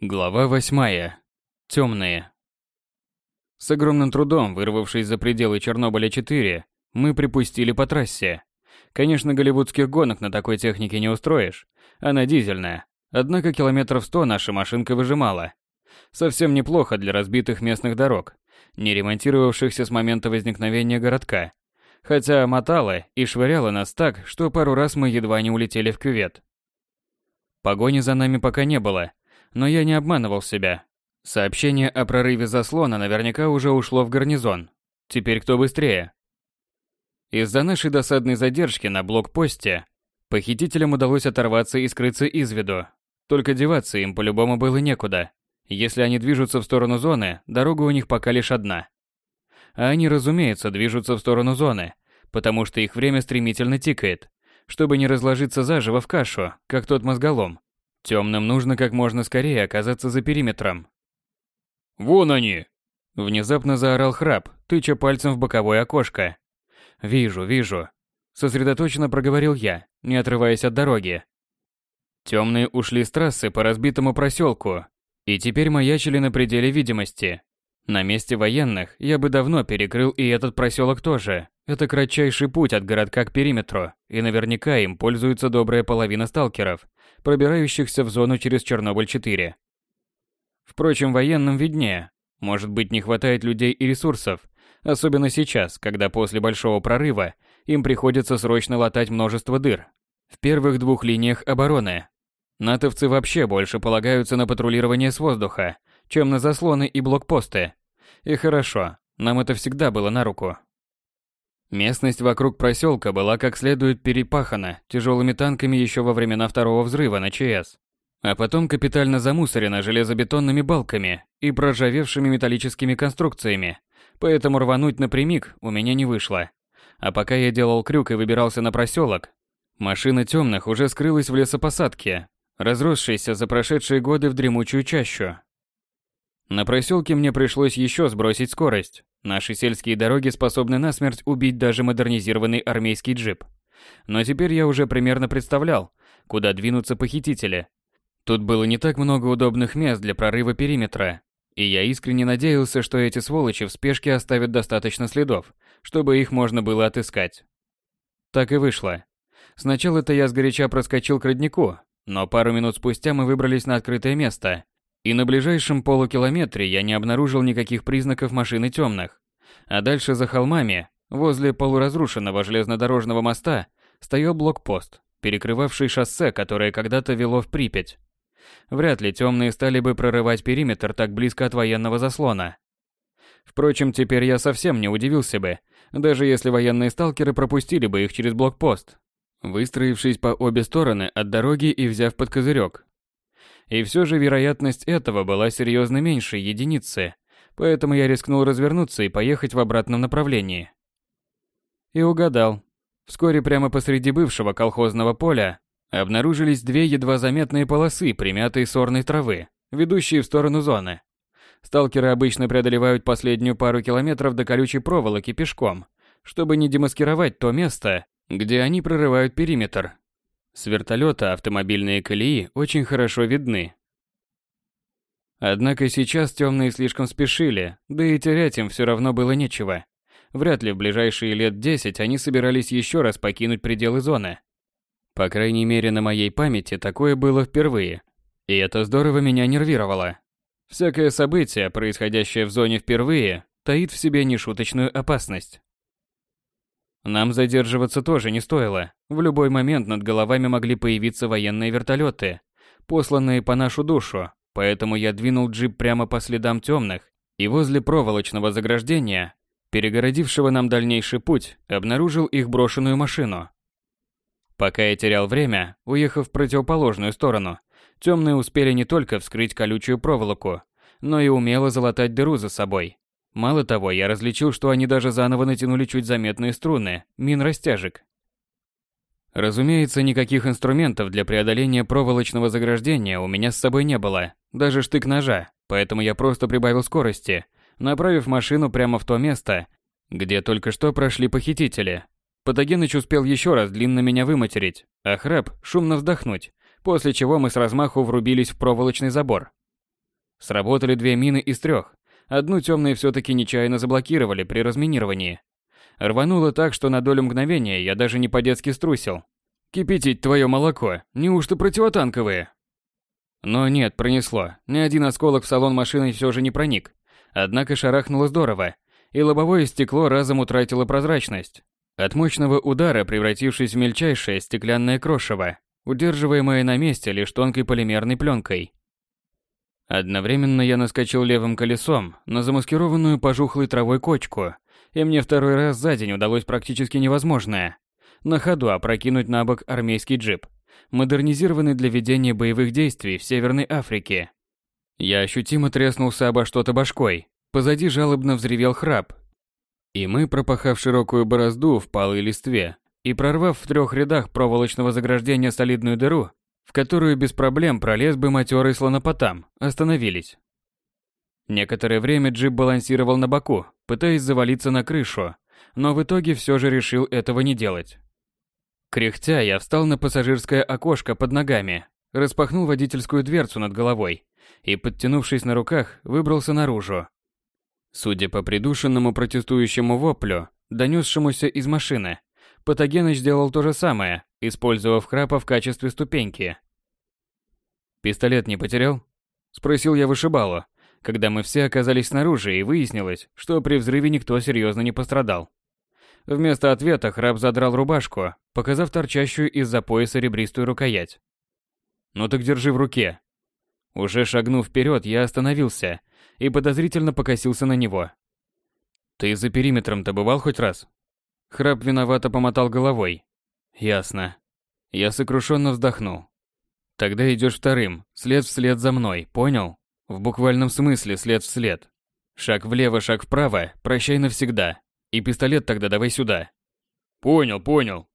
Глава восьмая. Темные. С огромным трудом, вырвавшись за пределы Чернобыля-4, мы припустили по трассе. Конечно, голливудских гонок на такой технике не устроишь, она дизельная. Однако километров сто наша машинка выжимала. Совсем неплохо для разбитых местных дорог, не ремонтировавшихся с момента возникновения городка. Хотя мотала и швыряла нас так, что пару раз мы едва не улетели в кювет. Погони за нами пока не было, но я не обманывал себя. Сообщение о прорыве заслона наверняка уже ушло в гарнизон. Теперь кто быстрее? Из-за нашей досадной задержки на блокпосте похитителям удалось оторваться и скрыться из виду. Только деваться им по-любому было некуда. Если они движутся в сторону зоны, дорога у них пока лишь одна. А они, разумеется, движутся в сторону зоны, потому что их время стремительно тикает, чтобы не разложиться заживо в кашу, как тот мозголом, Темным нужно как можно скорее оказаться за периметром. «Вон они!» Внезапно заорал храп, тыча пальцем в боковое окошко. «Вижу, вижу», — сосредоточенно проговорил я, не отрываясь от дороги. Темные ушли с трассы по разбитому проселку и теперь маячили на пределе видимости. На месте военных я бы давно перекрыл и этот проселок тоже. Это кратчайший путь от городка к периметру, и наверняка им пользуется добрая половина сталкеров, пробирающихся в зону через Чернобыль-4. Впрочем, военным виднее. Может быть, не хватает людей и ресурсов, особенно сейчас, когда после большого прорыва им приходится срочно латать множество дыр. В первых двух линиях обороны. Натовцы вообще больше полагаются на патрулирование с воздуха, чем на заслоны и блокпосты. И хорошо, нам это всегда было на руку. Местность вокруг проселка была как следует перепахана тяжелыми танками еще во времена второго взрыва на ЧС, а потом капитально замусорена железобетонными балками и проржавевшими металлическими конструкциями, поэтому рвануть напрямик у меня не вышло. А пока я делал крюк и выбирался на проселок, машина темных уже скрылась в лесопосадке, разросшейся за прошедшие годы в дремучую чащу. На проселке мне пришлось еще сбросить скорость, Наши сельские дороги способны насмерть убить даже модернизированный армейский джип. Но теперь я уже примерно представлял, куда двинутся похитители. Тут было не так много удобных мест для прорыва периметра, и я искренне надеялся, что эти сволочи в спешке оставят достаточно следов, чтобы их можно было отыскать. Так и вышло. Сначала-то я сгоряча проскочил к роднику, но пару минут спустя мы выбрались на открытое место, и на ближайшем полукилометре я не обнаружил никаких признаков машины темных. А дальше за холмами, возле полуразрушенного железнодорожного моста, стоял блокпост, перекрывавший шоссе, которое когда-то вело в Припять. Вряд ли темные стали бы прорывать периметр так близко от военного заслона. Впрочем, теперь я совсем не удивился бы, даже если военные сталкеры пропустили бы их через блокпост, выстроившись по обе стороны от дороги и взяв под козырек, и все же вероятность этого была серьезно меньше единицы, поэтому я рискнул развернуться и поехать в обратном направлении. И угадал. Вскоре прямо посреди бывшего колхозного поля обнаружились две едва заметные полосы примятой сорной травы, ведущие в сторону зоны. Сталкеры обычно преодолевают последнюю пару километров до колючей проволоки пешком, чтобы не демаскировать то место, где они прорывают периметр, с вертолета автомобильные колеи очень хорошо видны. Однако сейчас темные слишком спешили, да и терять им все равно было нечего. Вряд ли в ближайшие лет 10 они собирались еще раз покинуть пределы зоны. По крайней мере, на моей памяти такое было впервые. И это здорово меня нервировало. Всякое событие, происходящее в зоне впервые, таит в себе нешуточную опасность. Нам задерживаться тоже не стоило. В любой момент над головами могли появиться военные вертолеты, посланные по нашу душу, поэтому я двинул джип прямо по следам темных, и возле проволочного заграждения, перегородившего нам дальнейший путь, обнаружил их брошенную машину. Пока я терял время, уехав в противоположную сторону, темные успели не только вскрыть колючую проволоку, но и умело залатать дыру за собой. Мало того, я различил, что они даже заново натянули чуть заметные струны, мин растяжек. Разумеется, никаких инструментов для преодоления проволочного заграждения у меня с собой не было, даже штык ножа, поэтому я просто прибавил скорости, направив машину прямо в то место, где только что прошли похитители. Патогеныч успел еще раз длинно меня выматерить, а храп шумно вздохнуть, после чего мы с размаху врубились в проволочный забор. Сработали две мины из трех. Одну темные все-таки нечаянно заблокировали при разминировании. Рвануло так, что на долю мгновения я даже не по-детски струсил. Кипятить твое молоко, неужто противотанковые? Но нет, пронесло. Ни один осколок в салон машины все же не проник. Однако шарахнуло здорово, и лобовое стекло разом утратило прозрачность. От мощного удара, превратившись в мельчайшее стеклянное крошево, удерживаемое на месте лишь тонкой полимерной пленкой. Одновременно я наскочил левым колесом на замаскированную пожухлой травой кочку, и мне второй раз за день удалось практически невозможное. На ходу опрокинуть на бок армейский джип, модернизированный для ведения боевых действий в Северной Африке. Я ощутимо треснулся обо что-то башкой. Позади жалобно взревел храп. И мы, пропахав широкую борозду в палой листве и прорвав в трех рядах проволочного заграждения солидную дыру, в которую без проблем пролез бы матерый слонопотам, остановились. Некоторое время джип балансировал на боку, пытаясь завалиться на крышу, но в итоге все же решил этого не делать. Кряхтя, я встал на пассажирское окошко под ногами, распахнул водительскую дверцу над головой и, подтянувшись на руках, выбрался наружу. Судя по придушенному протестующему воплю, донесшемуся из машины, Патогеныч сделал то же самое, использовав храпа в качестве ступеньки. «Пистолет не потерял?» – спросил я вышибалу, когда мы все оказались снаружи и выяснилось, что при взрыве никто серьезно не пострадал. Вместо ответа храп задрал рубашку, показав торчащую из-за пояса ребристую рукоять. «Ну так держи в руке». Уже шагнув вперед, я остановился и подозрительно покосился на него. «Ты за периметром-то бывал хоть раз?» Храп виновато помотал головой. Ясно. Я сокрушенно вздохнул. Тогда идешь вторым, след вслед за мной, понял? В буквальном смысле след вслед. Шаг влево, шаг вправо, прощай навсегда. И пистолет тогда давай сюда. Понял, понял.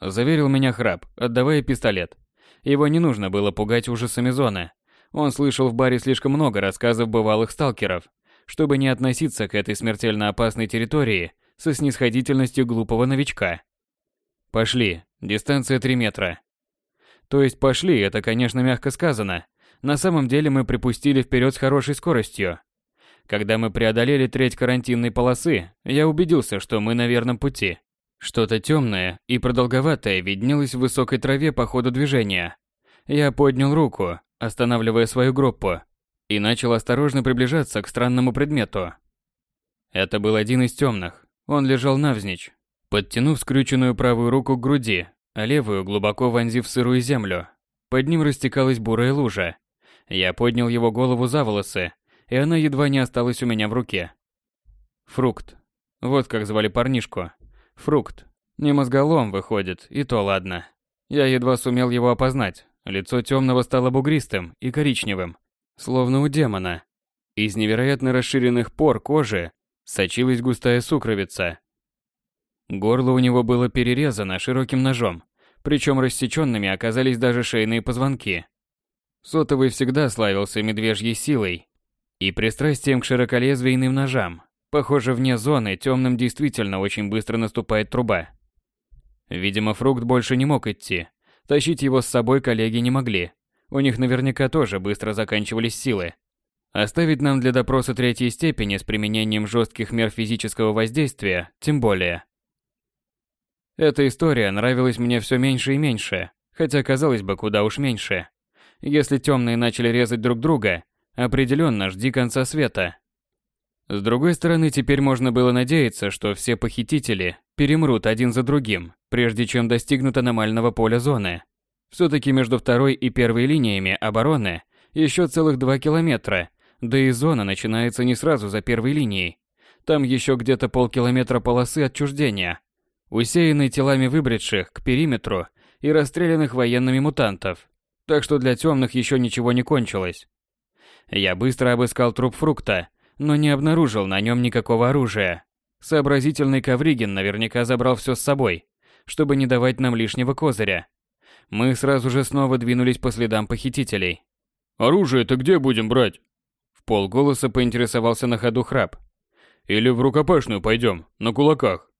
Заверил меня храп, отдавая пистолет. Его не нужно было пугать ужасами зоны. Он слышал в баре слишком много рассказов бывалых сталкеров, чтобы не относиться к этой смертельно опасной территории со снисходительностью глупого новичка. Пошли, дистанция 3 метра. То есть пошли, это, конечно, мягко сказано. На самом деле мы припустили вперед с хорошей скоростью. Когда мы преодолели треть карантинной полосы, я убедился, что мы на верном пути. Что-то темное и продолговатое виднелось в высокой траве по ходу движения. Я поднял руку, останавливая свою группу, и начал осторожно приближаться к странному предмету. Это был один из темных. Он лежал навзничь, подтянув скрюченную правую руку к груди, а левую глубоко вонзив в сырую землю. Под ним растекалась бурая лужа. Я поднял его голову за волосы, и она едва не осталась у меня в руке. Фрукт. Вот как звали парнишку. Фрукт. Не мозголом выходит, и то ладно. Я едва сумел его опознать. Лицо темного стало бугристым и коричневым, словно у демона. Из невероятно расширенных пор кожи сочилась густая сукровица. Горло у него было перерезано широким ножом, причем рассеченными оказались даже шейные позвонки. Сотовый всегда славился медвежьей силой и пристрастием к широколезвийным ножам. Похоже, вне зоны темным действительно очень быстро наступает труба. Видимо, фрукт больше не мог идти. Тащить его с собой коллеги не могли. У них наверняка тоже быстро заканчивались силы. Оставить нам для допроса третьей степени с применением жестких мер физического воздействия, тем более. Эта история нравилась мне все меньше и меньше, хотя казалось бы, куда уж меньше. Если темные начали резать друг друга, определенно жди конца света. С другой стороны, теперь можно было надеяться, что все похитители перемрут один за другим, прежде чем достигнут аномального поля зоны. Все-таки между второй и первой линиями обороны еще целых два километра, да и зона начинается не сразу за первой линией. Там еще где-то полкилометра полосы отчуждения, усеянной телами выбредших к периметру и расстрелянных военными мутантов. Так что для темных еще ничего не кончилось. Я быстро обыскал труп фрукта, но не обнаружил на нем никакого оружия. Сообразительный Ковригин наверняка забрал все с собой, чтобы не давать нам лишнего козыря. Мы сразу же снова двинулись по следам похитителей. «Оружие-то где будем брать?» Полголоса поинтересовался на ходу храп. Или в рукопашную пойдем, на кулаках.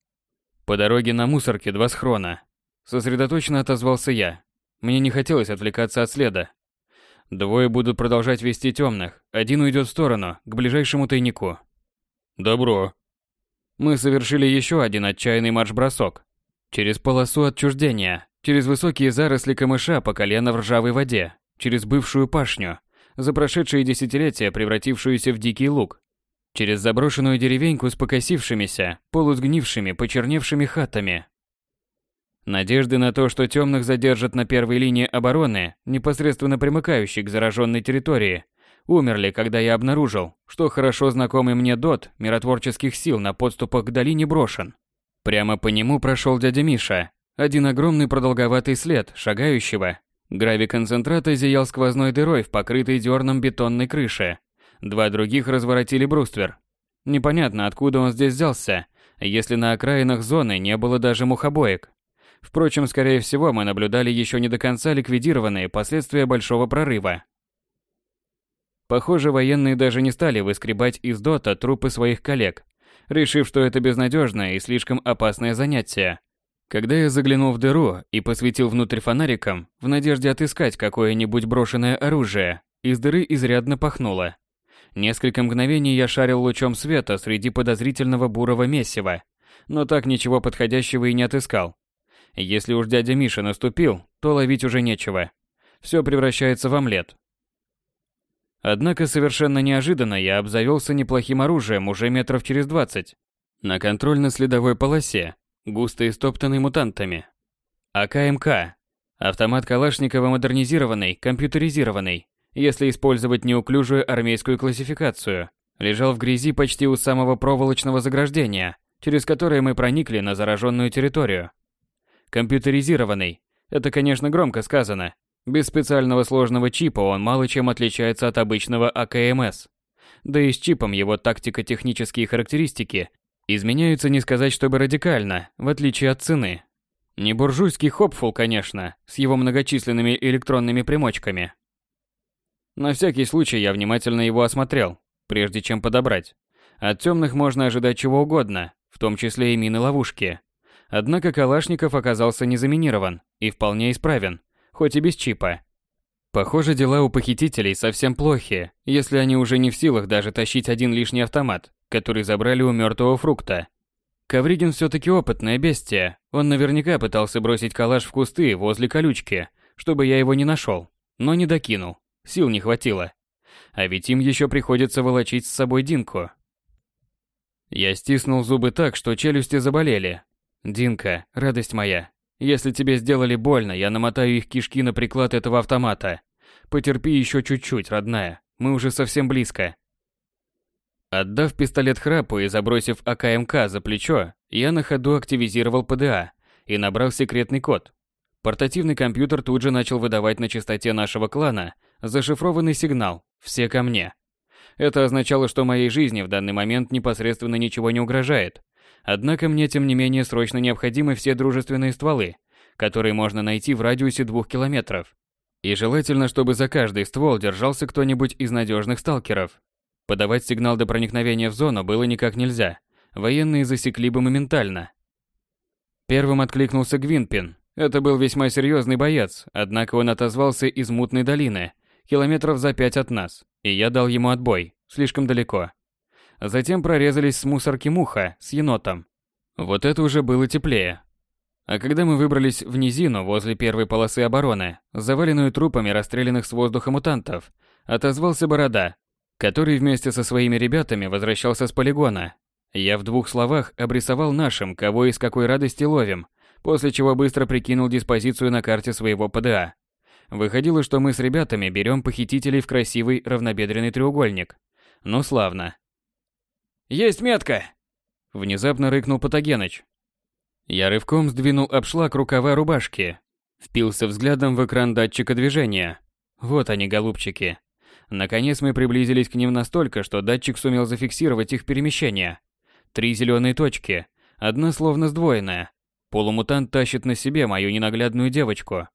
По дороге на мусорке два схрона. Сосредоточенно отозвался я. Мне не хотелось отвлекаться от следа. Двое будут продолжать вести темных, один уйдет в сторону, к ближайшему тайнику. Добро. Мы совершили еще один отчаянный марш-бросок. Через полосу отчуждения, через высокие заросли камыша по колено в ржавой воде, через бывшую пашню, за прошедшие десятилетия превратившуюся в дикий луг, через заброшенную деревеньку с покосившимися, полусгнившими, почерневшими хатами. Надежды на то, что темных задержат на первой линии обороны, непосредственно примыкающей к зараженной территории, умерли, когда я обнаружил, что хорошо знакомый мне дот миротворческих сил на подступах к долине брошен. Прямо по нему прошел дядя Миша, один огромный продолговатый след шагающего. Гравиконцентрата зиял сквозной дырой в покрытой дерном бетонной крыше. Два других разворотили бруствер. Непонятно, откуда он здесь взялся, если на окраинах зоны не было даже мухобоек. Впрочем, скорее всего, мы наблюдали еще не до конца ликвидированные последствия большого прорыва. Похоже, военные даже не стали выскребать из дота трупы своих коллег, решив, что это безнадежное и слишком опасное занятие. Когда я заглянул в дыру и посветил внутрь фонариком, в надежде отыскать какое-нибудь брошенное оружие, из дыры изрядно пахнуло. Несколько мгновений я шарил лучом света среди подозрительного бурого месива, но так ничего подходящего и не отыскал. Если уж дядя Миша наступил, то ловить уже нечего. Все превращается в омлет. Однако совершенно неожиданно я обзавелся неплохим оружием уже метров через двадцать. На контрольно-следовой полосе, густо истоптанной мутантами. АКМК. Автомат Калашникова модернизированный, компьютеризированный, если использовать неуклюжую армейскую классификацию. Лежал в грязи почти у самого проволочного заграждения, через которое мы проникли на зараженную территорию. Компьютеризированный. Это, конечно, громко сказано, без специального сложного чипа он мало чем отличается от обычного АКМС. Да и с чипом его тактико-технические характеристики изменяются не сказать чтобы радикально, в отличие от цены. Не буржуйский хопфул, конечно, с его многочисленными электронными примочками. На всякий случай я внимательно его осмотрел, прежде чем подобрать. От темных можно ожидать чего угодно, в том числе и мины-ловушки. Однако Калашников оказался не заминирован и вполне исправен хоть и без чипа. Похоже, дела у похитителей совсем плохи, если они уже не в силах даже тащить один лишний автомат, который забрали у мертвого фрукта. Ковригин все-таки опытное бестия. Он наверняка пытался бросить калаш в кусты возле колючки, чтобы я его не нашел, но не докинул. Сил не хватило. А ведь им еще приходится волочить с собой Динку. Я стиснул зубы так, что челюсти заболели. Динка, радость моя, если тебе сделали больно, я намотаю их кишки на приклад этого автомата. Потерпи еще чуть-чуть, родная. Мы уже совсем близко. Отдав пистолет храпу и забросив АКМК за плечо, я на ходу активизировал ПДА и набрал секретный код. Портативный компьютер тут же начал выдавать на частоте нашего клана зашифрованный сигнал «Все ко мне». Это означало, что моей жизни в данный момент непосредственно ничего не угрожает, Однако мне тем не менее срочно необходимы все дружественные стволы, которые можно найти в радиусе двух километров. И желательно, чтобы за каждый ствол держался кто-нибудь из надежных сталкеров. Подавать сигнал до проникновения в зону было никак нельзя. Военные засекли бы моментально. Первым откликнулся Гвинпин. Это был весьма серьезный боец, однако он отозвался из мутной долины, километров за пять от нас, и я дал ему отбой, слишком далеко. Затем прорезались с мусорки муха с енотом. Вот это уже было теплее. А когда мы выбрались в низину возле первой полосы обороны, заваленную трупами расстрелянных с воздуха мутантов, отозвался Борода, который вместе со своими ребятами возвращался с полигона. Я в двух словах обрисовал нашим, кого и с какой радости ловим, после чего быстро прикинул диспозицию на карте своего ПДА. Выходило, что мы с ребятами берем похитителей в красивый равнобедренный треугольник. Ну славно. «Есть метка!» Внезапно рыкнул Патогеныч. Я рывком сдвинул обшлаг рукава рубашки. Впился взглядом в экран датчика движения. Вот они, голубчики. Наконец мы приблизились к ним настолько, что датчик сумел зафиксировать их перемещение. Три зеленые точки, одна словно сдвоенная. Полумутант тащит на себе мою ненаглядную девочку.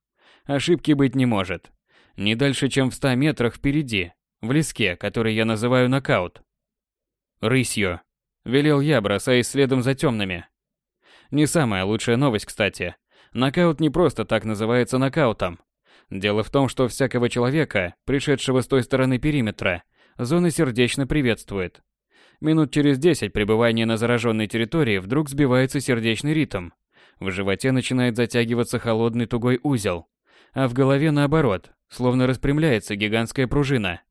Ошибки быть не может. Не дальше, чем в ста метрах впереди, в леске, который я называю нокаут. Рысью. Велел я, бросаясь следом за темными. Не самая лучшая новость, кстати. Нокаут не просто так называется нокаутом. Дело в том, что всякого человека, пришедшего с той стороны периметра, зона сердечно приветствует. Минут через 10 пребывания на зараженной территории вдруг сбивается сердечный ритм. В животе начинает затягиваться холодный тугой узел, а в голове наоборот, словно распрямляется гигантская пружина.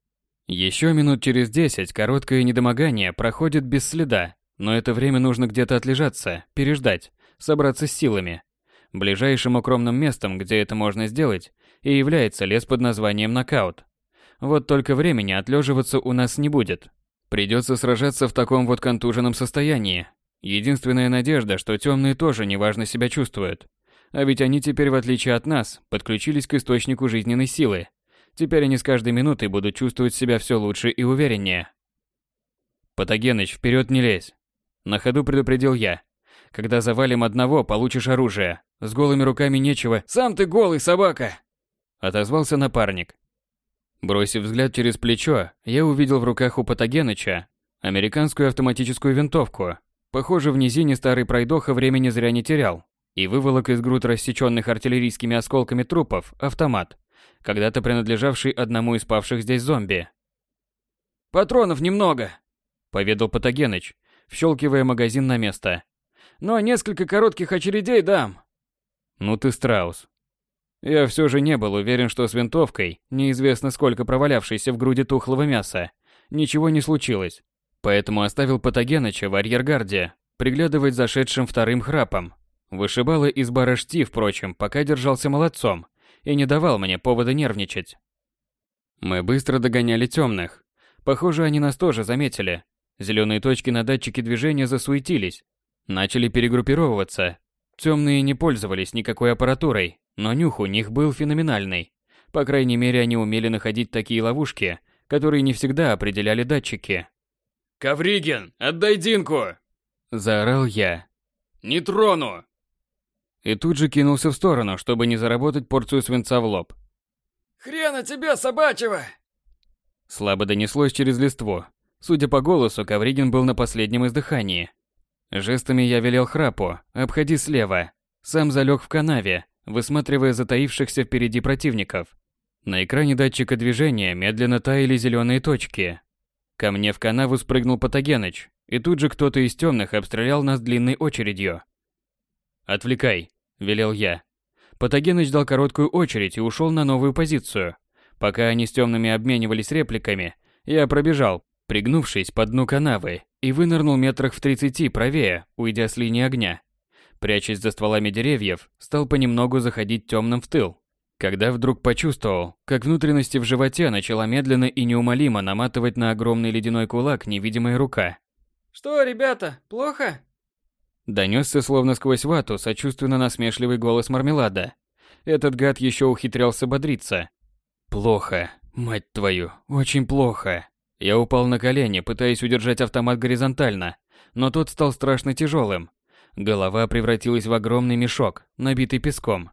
Еще минут через 10 короткое недомогание проходит без следа, но это время нужно где-то отлежаться, переждать, собраться с силами. Ближайшим укромным местом, где это можно сделать, и является лес под названием Нокаут. Вот только времени отлеживаться у нас не будет. Придется сражаться в таком вот контуженном состоянии. Единственная надежда, что темные тоже неважно себя чувствуют. А ведь они теперь, в отличие от нас, подключились к источнику жизненной силы. Теперь они с каждой минутой будут чувствовать себя все лучше и увереннее. «Патогеныч, вперед не лезь!» На ходу предупредил я. «Когда завалим одного, получишь оружие. С голыми руками нечего. Сам ты голый, собака!» Отозвался напарник. Бросив взгляд через плечо, я увидел в руках у Патогеныча американскую автоматическую винтовку. Похоже, в низине старый пройдоха времени зря не терял и выволок из груд рассеченных артиллерийскими осколками трупов автомат, когда-то принадлежавший одному из павших здесь зомби. «Патронов немного», — поведал Патогеныч, вщелкивая магазин на место. «Но несколько коротких очередей дам». «Ну ты страус», я все же не был уверен, что с винтовкой, неизвестно сколько провалявшейся в груди тухлого мяса, ничего не случилось. Поэтому оставил Патогеныча в арьергарде, приглядывать за шедшим вторым храпом. Вышибало из бара шти, впрочем, пока держался молодцом и не давал мне повода нервничать. Мы быстро догоняли темных. Похоже, они нас тоже заметили. Зеленые точки на датчике движения засуетились. Начали перегруппировываться. Темные не пользовались никакой аппаратурой, но нюх у них был феноменальный. По крайней мере, они умели находить такие ловушки, которые не всегда определяли датчики. «Ковригин, отдай Динку!» Заорал я. «Не трону!» И тут же кинулся в сторону, чтобы не заработать порцию свинца в лоб. «Хрена тебе, собачьего!» Слабо донеслось через листву. Судя по голосу, Ковригин был на последнем издыхании. Жестами я велел храпу, обходи слева. Сам залег в канаве, высматривая затаившихся впереди противников. На экране датчика движения медленно таяли зеленые точки. Ко мне в канаву спрыгнул Патогеныч, и тут же кто-то из темных обстрелял нас длинной очередью. «Отвлекай», – велел я. Патогеныч дал короткую очередь и ушел на новую позицию. Пока они с темными обменивались репликами, я пробежал, пригнувшись по дну канавы, и вынырнул метрах в тридцати правее, уйдя с линии огня прячась за стволами деревьев, стал понемногу заходить темным в тыл. Когда вдруг почувствовал, как внутренности в животе начала медленно и неумолимо наматывать на огромный ледяной кулак невидимая рука. «Что, ребята, плохо?» Донесся словно сквозь вату сочувственно насмешливый голос мармелада. Этот гад еще ухитрялся бодриться. «Плохо, мать твою, очень плохо». Я упал на колени, пытаясь удержать автомат горизонтально, но тот стал страшно тяжелым, Голова превратилась в огромный мешок, набитый песком,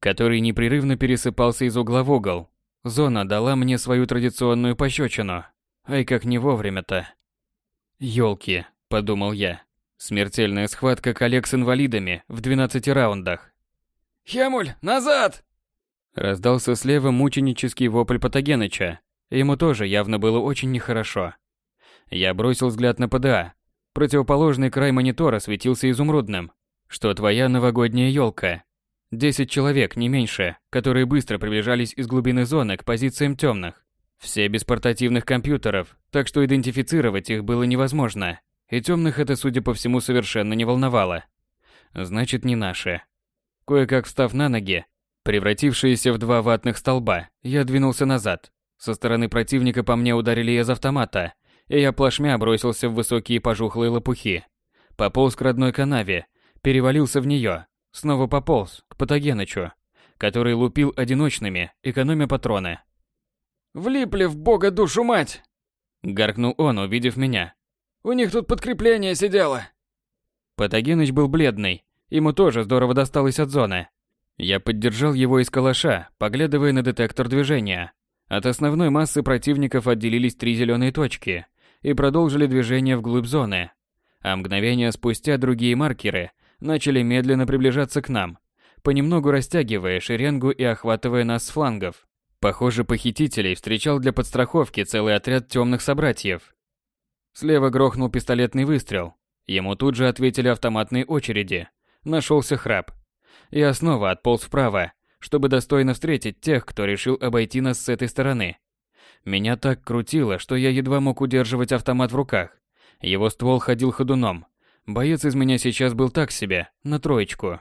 который непрерывно пересыпался из угла в угол. Зона дала мне свою традиционную пощечину. Ай, как не вовремя-то. Ёлки, подумал я. Смертельная схватка коллег с инвалидами в 12 раундах. «Хемуль, назад!» Раздался слева мученический вопль Патогеныча. Ему тоже явно было очень нехорошо. Я бросил взгляд на ПДА, Противоположный край монитора светился изумрудным. Что твоя новогодняя елка? Десять человек, не меньше, которые быстро приближались из глубины зоны к позициям темных. Все без портативных компьютеров, так что идентифицировать их было невозможно. И темных это, судя по всему, совершенно не волновало. Значит, не наши. Кое-как встав на ноги, превратившиеся в два ватных столба, я двинулся назад. Со стороны противника по мне ударили из автомата, и я плашмя бросился в высокие пожухлые лопухи. Пополз к родной канаве, перевалился в нее, снова пополз к Патогенычу, который лупил одиночными, экономя патроны. «Влипли в бога душу мать!» Гаркнул он, увидев меня. «У них тут подкрепление сидело!» Патогеныч был бледный, ему тоже здорово досталось от зоны. Я поддержал его из калаша, поглядывая на детектор движения. От основной массы противников отделились три зеленые точки, и продолжили движение вглубь зоны. А мгновение спустя другие маркеры начали медленно приближаться к нам, понемногу растягивая шеренгу и охватывая нас с флангов. Похоже, похитителей встречал для подстраховки целый отряд темных собратьев. Слева грохнул пистолетный выстрел. Ему тут же ответили автоматные очереди. Нашелся храп. Я снова отполз вправо, чтобы достойно встретить тех, кто решил обойти нас с этой стороны. Меня так крутило, что я едва мог удерживать автомат в руках. Его ствол ходил ходуном. Боец из меня сейчас был так себе, на троечку.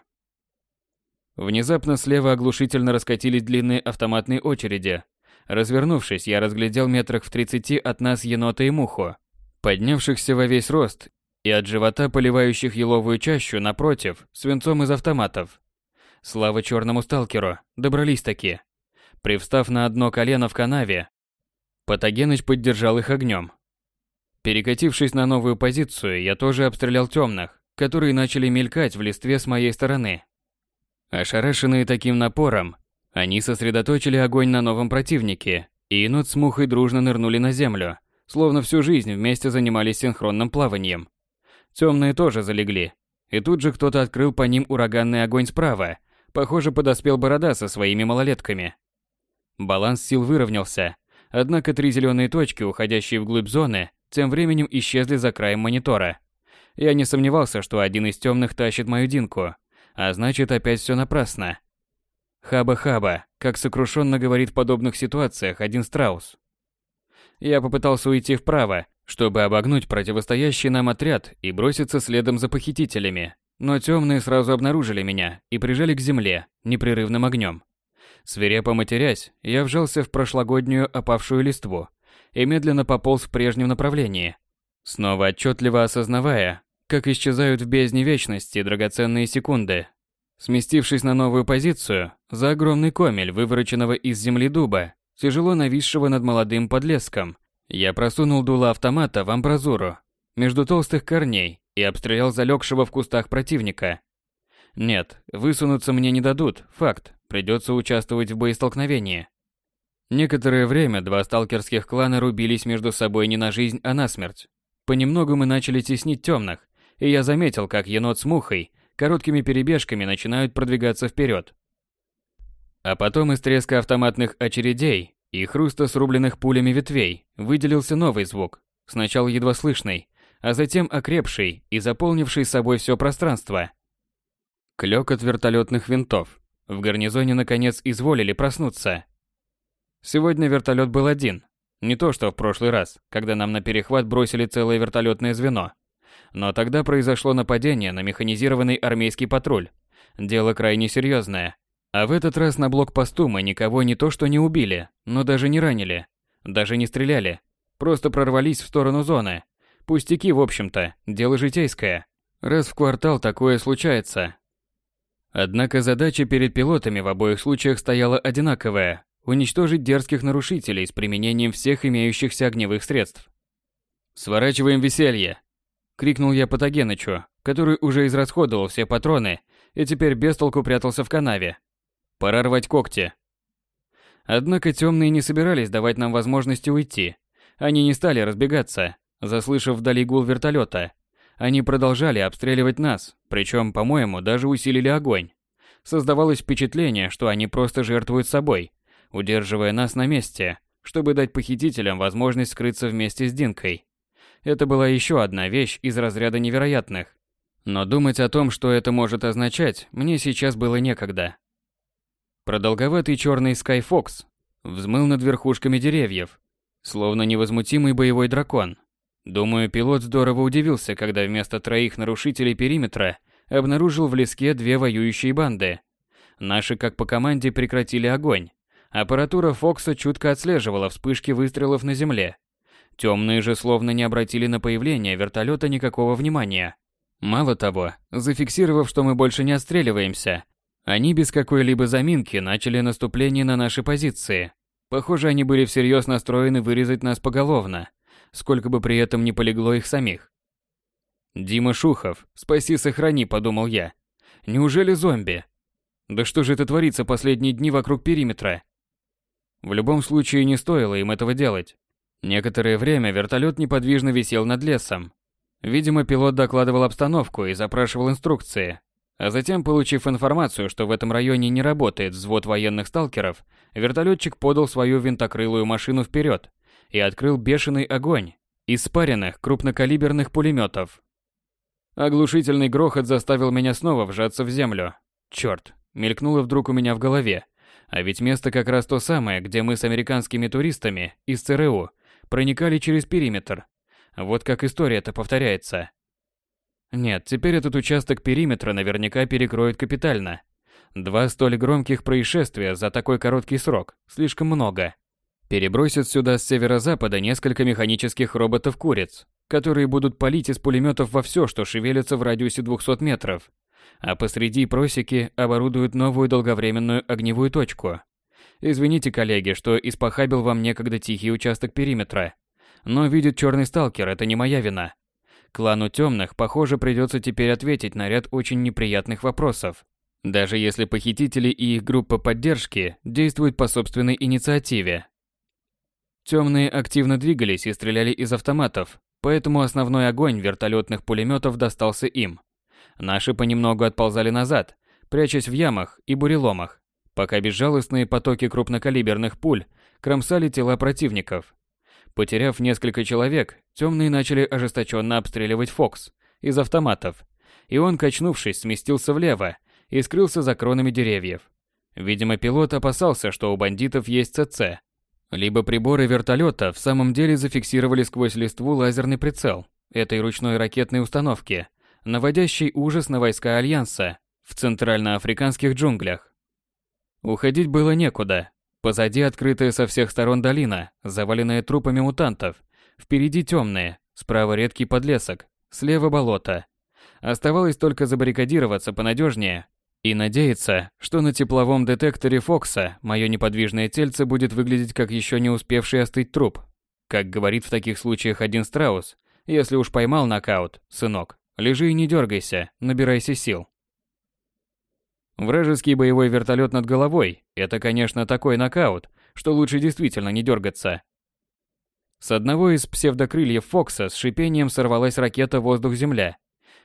Внезапно слева оглушительно раскатились длинные автоматные очереди. Развернувшись, я разглядел метрах в тридцати от нас енота и муху, поднявшихся во весь рост, и от живота поливающих еловую чащу напротив, свинцом из автоматов. Слава черному сталкеру, добрались таки. Привстав на одно колено в канаве, Патогеныч поддержал их огнем. Перекатившись на новую позицию, я тоже обстрелял темных, которые начали мелькать в листве с моей стороны. Ошарашенные таким напором, они сосредоточили огонь на новом противнике, и енот с мухой дружно нырнули на землю, словно всю жизнь вместе занимались синхронным плаванием. Темные тоже залегли, и тут же кто-то открыл по ним ураганный огонь справа, похоже, подоспел Борода со своими малолетками. Баланс сил выровнялся, однако три зеленые точки, уходящие вглубь зоны, тем временем исчезли за краем монитора. Я не сомневался, что один из темных тащит мою Динку, а значит, опять все напрасно. Хаба-хаба, как сокрушенно говорит в подобных ситуациях один страус. Я попытался уйти вправо, чтобы обогнуть противостоящий нам отряд и броситься следом за похитителями. Но темные сразу обнаружили меня и прижали к земле непрерывным огнем. Свирепо матерясь, я вжался в прошлогоднюю опавшую листву и медленно пополз в прежнем направлении, снова отчетливо осознавая, как исчезают в бездне вечности драгоценные секунды. Сместившись на новую позицию, за огромный комель, вывороченного из земли дуба, тяжело нависшего над молодым подлеском, я просунул дуло автомата в амбразуру между толстых корней и обстрелял залегшего в кустах противника. Нет, высунуться мне не дадут, факт, придется участвовать в боестолкновении. Некоторое время два сталкерских клана рубились между собой не на жизнь, а на смерть. Понемногу мы начали теснить темных, и я заметил, как енот с мухой короткими перебежками начинают продвигаться вперед. А потом из треска автоматных очередей и хруста срубленных пулями ветвей выделился новый звук, сначала едва слышный, а затем окрепший и заполнивший собой все пространство. Клёкот вертолетных винтов. В гарнизоне наконец изволили проснуться. Сегодня вертолет был один. Не то что в прошлый раз, когда нам на перехват бросили целое вертолетное звено – но тогда произошло нападение на механизированный армейский патруль. Дело крайне серьезное. А в этот раз на блокпосту мы никого не то что не убили, но даже не ранили. Даже не стреляли. Просто прорвались в сторону зоны. Пустяки, в общем-то, дело житейское. Раз в квартал такое случается. Однако задача перед пилотами в обоих случаях стояла одинаковая – уничтожить дерзких нарушителей с применением всех имеющихся огневых средств. «Сворачиваем веселье!» Крикнул я Патогенычу, который уже израсходовал все патроны и теперь без толку прятался в канаве. Пора рвать когти. Однако темные не собирались давать нам возможности уйти. Они не стали разбегаться, заслышав вдали гул вертолета. Они продолжали обстреливать нас, причем, по-моему, даже усилили огонь. Создавалось впечатление, что они просто жертвуют собой, удерживая нас на месте, чтобы дать похитителям возможность скрыться вместе с Динкой. Это была еще одна вещь из разряда невероятных. Но думать о том, что это может означать, мне сейчас было некогда. Продолговатый черный Skyfox взмыл над верхушками деревьев, словно невозмутимый боевой дракон. Думаю, пилот здорово удивился, когда вместо троих нарушителей периметра обнаружил в леске две воюющие банды. Наши, как по команде, прекратили огонь. Аппаратура Фокса чутко отслеживала вспышки выстрелов на земле. Темные же словно не обратили на появление вертолета никакого внимания. Мало того, зафиксировав, что мы больше не отстреливаемся, они без какой-либо заминки начали наступление на наши позиции. Похоже, они были всерьез настроены вырезать нас поголовно, сколько бы при этом не полегло их самих. Дима Шухов, спаси сохрани, подумал я. Неужели зомби? Да что же это творится последние дни вокруг периметра? В любом случае не стоило им этого делать. Некоторое время вертолет неподвижно висел над лесом. Видимо, пилот докладывал обстановку и запрашивал инструкции. А затем, получив информацию, что в этом районе не работает взвод военных сталкеров, вертолетчик подал свою винтокрылую машину вперед и открыл бешеный огонь из спаренных крупнокалиберных пулеметов. Оглушительный грохот заставил меня снова вжаться в землю. Черт, мелькнуло вдруг у меня в голове. А ведь место как раз то самое, где мы с американскими туристами из ЦРУ проникали через периметр. Вот как история-то повторяется. Нет, теперь этот участок периметра наверняка перекроют капитально. Два столь громких происшествия за такой короткий срок. Слишком много. Перебросят сюда с северо-запада несколько механических роботов-куриц, которые будут палить из пулеметов во все, что шевелится в радиусе 200 метров. А посреди просеки оборудуют новую долговременную огневую точку. Извините, коллеги, что испохабил вам некогда тихий участок периметра. Но видит черный сталкер, это не моя вина. Клану темных, похоже, придется теперь ответить на ряд очень неприятных вопросов. Даже если похитители и их группа поддержки действуют по собственной инициативе. Темные активно двигались и стреляли из автоматов, поэтому основной огонь вертолетных пулеметов достался им. Наши понемногу отползали назад, прячась в ямах и буреломах, пока безжалостные потоки крупнокалиберных пуль кромсали тела противников. Потеряв несколько человек, темные начали ожесточенно обстреливать Фокс из автоматов, и он, качнувшись, сместился влево и скрылся за кронами деревьев. Видимо, пилот опасался, что у бандитов есть ЦЦ. Либо приборы вертолета в самом деле зафиксировали сквозь листву лазерный прицел этой ручной ракетной установки, наводящий ужас на войска Альянса в центральноафриканских джунглях. Уходить было некуда, Позади открытая со всех сторон долина, заваленная трупами мутантов. Впереди темные, справа редкий подлесок, слева болото. Оставалось только забаррикадироваться понадежнее и надеяться, что на тепловом детекторе Фокса мое неподвижное тельце будет выглядеть как еще не успевший остыть труп. Как говорит в таких случаях один страус, если уж поймал нокаут, сынок, лежи и не дергайся, набирайся сил. Вражеский боевой вертолет над головой – это, конечно, такой нокаут, что лучше действительно не дергаться. С одного из псевдокрыльев Фокса с шипением сорвалась ракета «Воздух-Земля»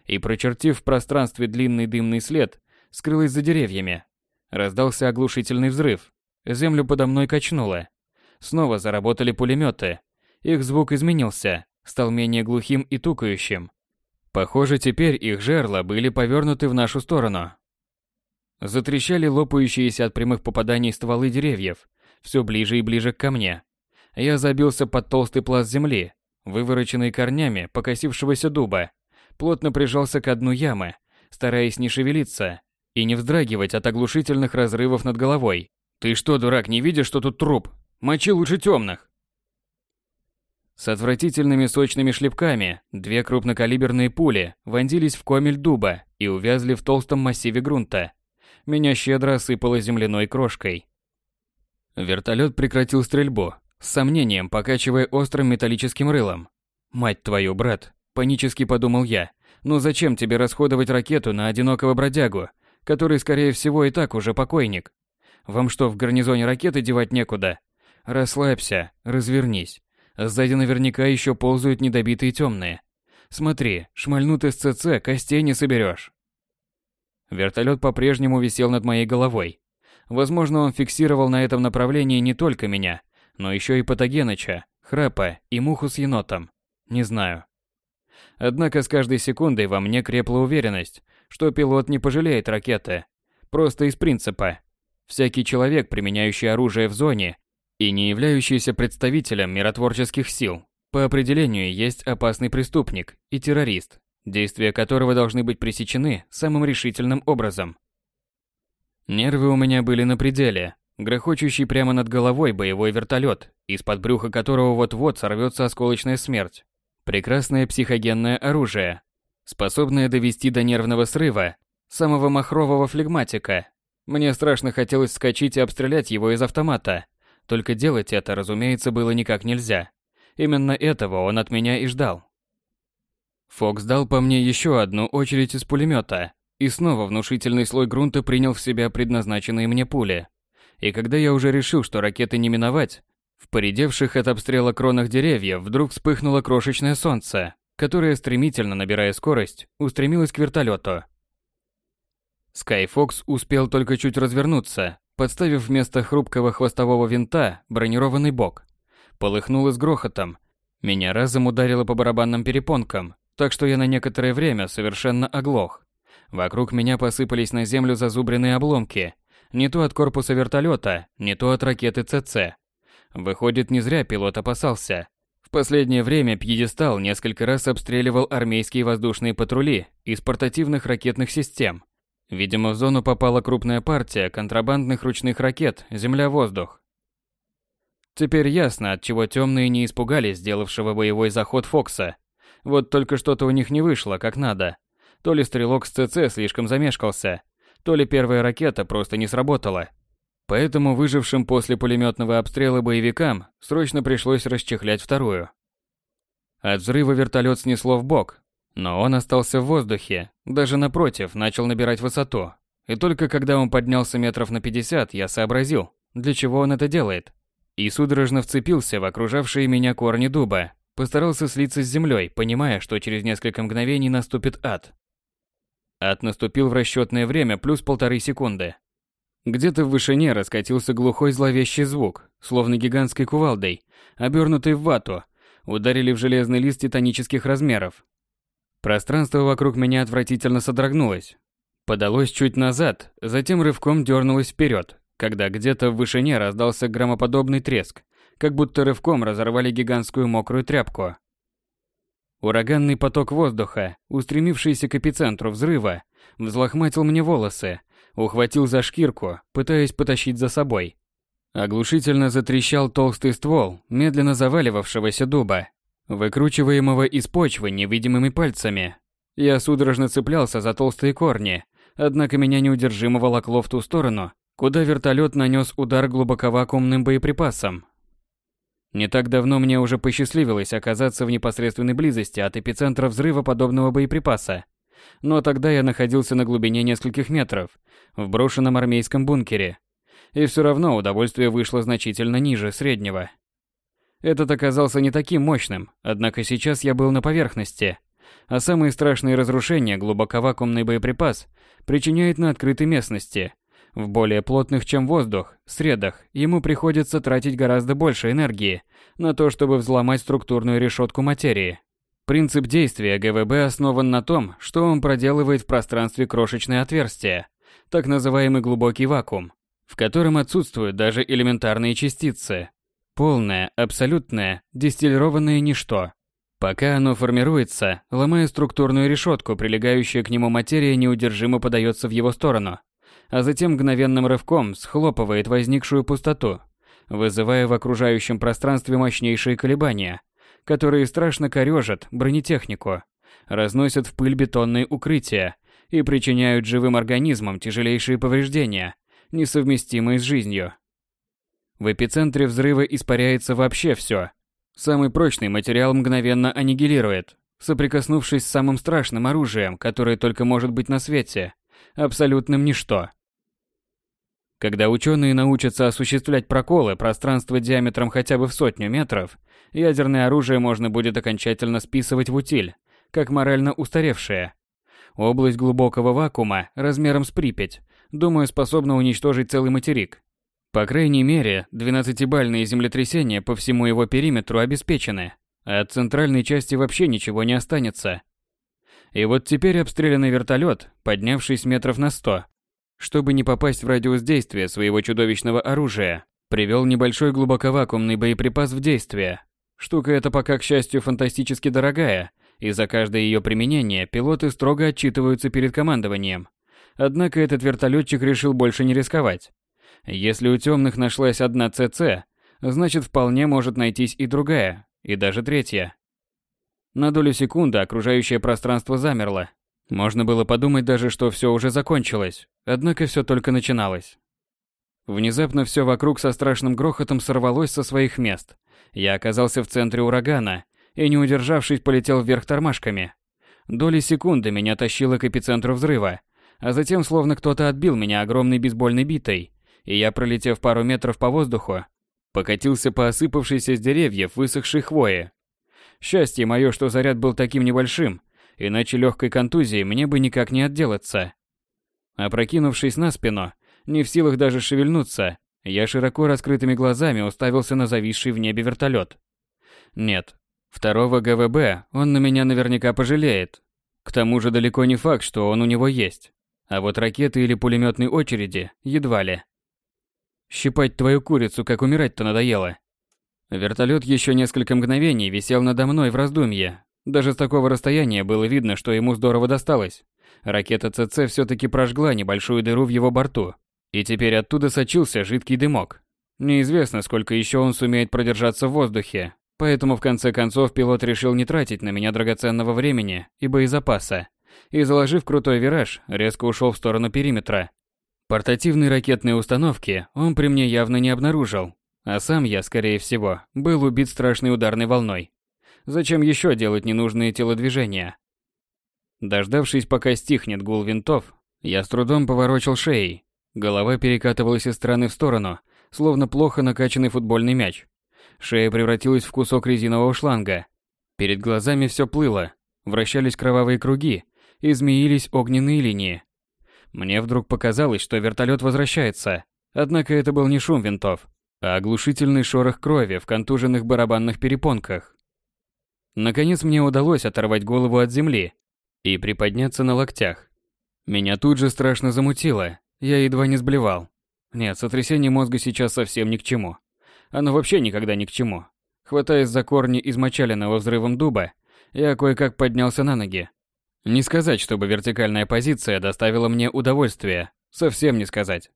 и, прочертив в пространстве длинный дымный след, скрылась за деревьями. Раздался оглушительный взрыв. Землю подо мной качнуло. Снова заработали пулеметы. Их звук изменился, стал менее глухим и тукающим. Похоже, теперь их жерла были повернуты в нашу сторону. Затрещали лопающиеся от прямых попаданий стволы деревьев, все ближе и ближе ко мне. Я забился под толстый пласт земли, вывороченный корнями покосившегося дуба, плотно прижался к дну ямы, стараясь не шевелиться и не вздрагивать от оглушительных разрывов над головой. «Ты что, дурак, не видишь, что тут труп? Мочи лучше темных!» С отвратительными сочными шлепками две крупнокалиберные пули вонзились в комель дуба и увязли в толстом массиве грунта меня щедро осыпало земляной крошкой. Вертолет прекратил стрельбу, с сомнением покачивая острым металлическим рылом. «Мать твою, брат!» – панически подумал я. «Ну зачем тебе расходовать ракету на одинокого бродягу, который, скорее всего, и так уже покойник? Вам что, в гарнизоне ракеты девать некуда? Расслабься, развернись. Сзади наверняка еще ползают недобитые темные. Смотри, шмальнут из костей не соберешь. Вертолет по-прежнему висел над моей головой. Возможно, он фиксировал на этом направлении не только меня, но еще и Патогеныча, Храпа и Муху с енотом. Не знаю. Однако с каждой секундой во мне крепла уверенность, что пилот не пожалеет ракеты. Просто из принципа. Всякий человек, применяющий оружие в зоне и не являющийся представителем миротворческих сил, по определению есть опасный преступник и террорист действия которого должны быть пресечены самым решительным образом. Нервы у меня были на пределе. Грохочущий прямо над головой боевой вертолет, из-под брюха которого вот-вот сорвется осколочная смерть. Прекрасное психогенное оружие, способное довести до нервного срыва самого махрового флегматика. Мне страшно хотелось скачать и обстрелять его из автомата. Только делать это, разумеется, было никак нельзя. Именно этого он от меня и ждал. Фокс дал по мне еще одну очередь из пулемета, и снова внушительный слой грунта принял в себя предназначенные мне пули. И когда я уже решил, что ракеты не миновать, в поредевших от обстрела кронах деревьев вдруг вспыхнуло крошечное солнце, которое, стремительно набирая скорость, устремилось к вертолету. Скайфокс успел только чуть развернуться, подставив вместо хрупкого хвостового винта бронированный бок. Полыхнуло с грохотом. Меня разом ударило по барабанным перепонкам, так что я на некоторое время совершенно оглох. Вокруг меня посыпались на землю зазубренные обломки, не то от корпуса вертолета, не то от ракеты ЦЦ. Выходит, не зря пилот опасался. Последнее время пьедестал несколько раз обстреливал армейские воздушные патрули из портативных ракетных систем. Видимо, в зону попала крупная партия контрабандных ручных ракет «Земля-воздух». Теперь ясно, от чего темные не испугались сделавшего боевой заход Фокса. Вот только что-то у них не вышло, как надо. То ли стрелок с ЦЦ слишком замешкался, то ли первая ракета просто не сработала. Поэтому выжившим после пулеметного обстрела боевикам срочно пришлось расчехлять вторую. От взрыва вертолет снесло в бок, но он остался в воздухе, даже напротив, начал набирать высоту. И только когда он поднялся метров на 50, я сообразил, для чего он это делает. И судорожно вцепился в окружавшие меня корни дуба, постарался слиться с землей, понимая, что через несколько мгновений наступит ад. Ад наступил в расчетное время плюс полторы секунды. Где-то в вышине раскатился глухой зловещий звук, словно гигантской кувалдой, обернутой в вату, ударили в железный лист титанических размеров. Пространство вокруг меня отвратительно содрогнулось. Подалось чуть назад, затем рывком дернулось вперед, когда где-то в вышине раздался громоподобный треск, как будто рывком разорвали гигантскую мокрую тряпку. Ураганный поток воздуха, устремившийся к эпицентру взрыва, взлохматил мне волосы, ухватил за шкирку, пытаясь потащить за собой. Оглушительно затрещал толстый ствол медленно заваливавшегося дуба, выкручиваемого из почвы невидимыми пальцами. Я судорожно цеплялся за толстые корни, однако меня неудержимо волокло в ту сторону, куда вертолет нанес удар глубоковакуумным боеприпасом, не так давно мне уже посчастливилось оказаться в непосредственной близости от эпицентра взрыва подобного боеприпаса. Но тогда я находился на глубине нескольких метров, в брошенном армейском бункере. И все равно удовольствие вышло значительно ниже среднего. Этот оказался не таким мощным, однако сейчас я был на поверхности. А самые страшные разрушения глубоковакуумный боеприпас причиняет на открытой местности, в более плотных, чем воздух, средах ему приходится тратить гораздо больше энергии на то, чтобы взломать структурную решетку материи. Принцип действия ГВБ основан на том, что он проделывает в пространстве крошечное отверстие, так называемый глубокий вакуум, в котором отсутствуют даже элементарные частицы. Полное, абсолютное, дистиллированное ничто. Пока оно формируется, ломая структурную решетку, прилегающая к нему материя неудержимо подается в его сторону а затем мгновенным рывком схлопывает возникшую пустоту, вызывая в окружающем пространстве мощнейшие колебания, которые страшно корежат бронетехнику, разносят в пыль бетонные укрытия и причиняют живым организмам тяжелейшие повреждения, несовместимые с жизнью. В эпицентре взрыва испаряется вообще все. Самый прочный материал мгновенно аннигилирует, соприкоснувшись с самым страшным оружием, которое только может быть на свете, абсолютным ничто. Когда ученые научатся осуществлять проколы пространства диаметром хотя бы в сотню метров, ядерное оружие можно будет окончательно списывать в утиль, как морально устаревшее. Область глубокого вакуума размером с Припять, думаю, способна уничтожить целый материк. По крайней мере, 12-бальные землетрясения по всему его периметру обеспечены, а от центральной части вообще ничего не останется. И вот теперь обстрелянный вертолет, поднявшись метров на 100, чтобы не попасть в радиус действия своего чудовищного оружия, привел небольшой глубоковакуумный боеприпас в действие. Штука эта пока, к счастью, фантастически дорогая, и за каждое ее применение пилоты строго отчитываются перед командованием. Однако этот вертолетчик решил больше не рисковать. Если у темных нашлась одна ЦЦ, значит вполне может найтись и другая, и даже третья. На долю секунды окружающее пространство замерло, можно было подумать даже, что все уже закончилось, однако все только начиналось. Внезапно все вокруг со страшным грохотом сорвалось со своих мест. Я оказался в центре урагана и, не удержавшись, полетел вверх тормашками. Доли секунды меня тащило к эпицентру взрыва, а затем словно кто-то отбил меня огромной бейсбольной битой, и я, пролетев пару метров по воздуху, покатился по осыпавшейся с деревьев высохшей хвои. Счастье мое, что заряд был таким небольшим, иначе легкой контузией мне бы никак не отделаться. Опрокинувшись на спину, не в силах даже шевельнуться, я широко раскрытыми глазами уставился на зависший в небе вертолет. Нет, второго ГВБ он на меня наверняка пожалеет. К тому же далеко не факт, что он у него есть. А вот ракеты или пулеметной очереди едва ли. Щипать твою курицу, как умирать-то надоело. Вертолет еще несколько мгновений висел надо мной в раздумье. Даже с такого расстояния было видно, что ему здорово досталось. Ракета ЦЦ все-таки прожгла небольшую дыру в его борту, и теперь оттуда сочился жидкий дымок. Неизвестно, сколько еще он сумеет продержаться в воздухе, поэтому в конце концов пилот решил не тратить на меня драгоценного времени и боезапаса, и, заложив крутой вираж, резко ушел в сторону периметра. Портативной ракетной установки он при мне явно не обнаружил, а сам я, скорее всего, был убит страшной ударной волной. Зачем еще делать ненужные телодвижения? Дождавшись, пока стихнет гул винтов, я с трудом поворочил шеей. Голова перекатывалась из стороны в сторону, словно плохо накачанный футбольный мяч. Шея превратилась в кусок резинового шланга. Перед глазами все плыло, вращались кровавые круги, и огненные линии. Мне вдруг показалось, что вертолет возвращается. Однако это был не шум винтов, а оглушительный шорох крови в контуженных барабанных перепонках. Наконец мне удалось оторвать голову от земли и приподняться на локтях. Меня тут же страшно замутило, я едва не сблевал. Нет, сотрясение мозга сейчас совсем ни к чему. Оно вообще никогда ни к чему. Хватаясь за корни измочаленного взрывом дуба, я кое-как поднялся на ноги. Не сказать, чтобы вертикальная позиция доставила мне удовольствие, совсем не сказать.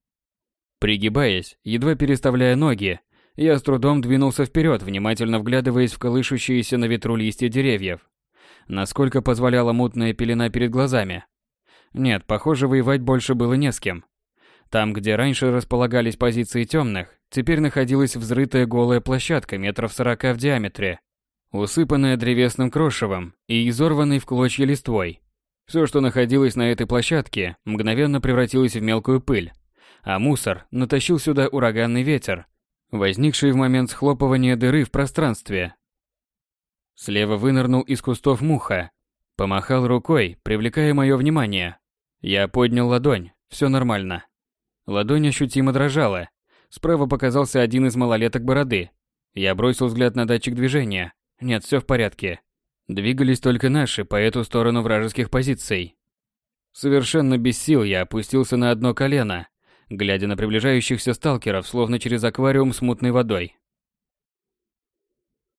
Пригибаясь, едва переставляя ноги, я с трудом двинулся вперед, внимательно вглядываясь в колышущиеся на ветру листья деревьев. Насколько позволяла мутная пелена перед глазами. Нет, похоже, воевать больше было не с кем. Там, где раньше располагались позиции темных, теперь находилась взрытая голая площадка метров сорока в диаметре, усыпанная древесным крошевом и изорванной в клочья листвой. Все, что находилось на этой площадке, мгновенно превратилось в мелкую пыль, а мусор натащил сюда ураганный ветер, возникший в момент схлопывания дыры в пространстве. Слева вынырнул из кустов муха, помахал рукой, привлекая мое внимание. Я поднял ладонь, все нормально. Ладонь ощутимо дрожала. Справа показался один из малолеток бороды. Я бросил взгляд на датчик движения. Нет, все в порядке. Двигались только наши по эту сторону вражеских позиций. Совершенно без сил я опустился на одно колено, глядя на приближающихся сталкеров, словно через аквариум с мутной водой.